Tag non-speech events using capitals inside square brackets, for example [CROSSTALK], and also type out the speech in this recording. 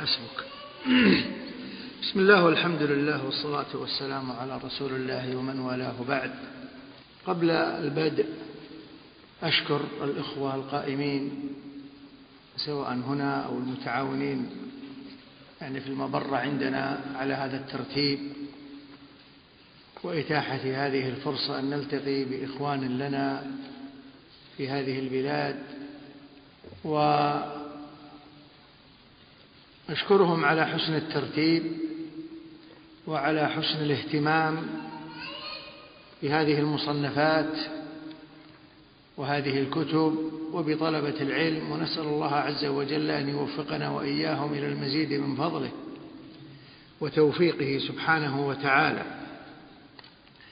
حسبك. [CLEARS THROAT] بسم الله والحمد لله والصلاة والسلام على رسول الله ومن والاه بعد. قبل البدء أشكر الإخوة القائمين سواء هنا أو المتعاونين يعني في المبرة عندنا على هذا الترتيب. وإتاحة هذه الفرصة أن نلتقي بإخوان لنا في هذه البلاد. وأشكرهم على حسن الترتيب وعلى حسن الاهتمام بهذه المصنفات وهذه الكتب وبطلبة العلم ونسأل الله عز وجل أن يوفقنا وإياهم إلى المزيد من فضله وتوفيقه سبحانه وتعالى.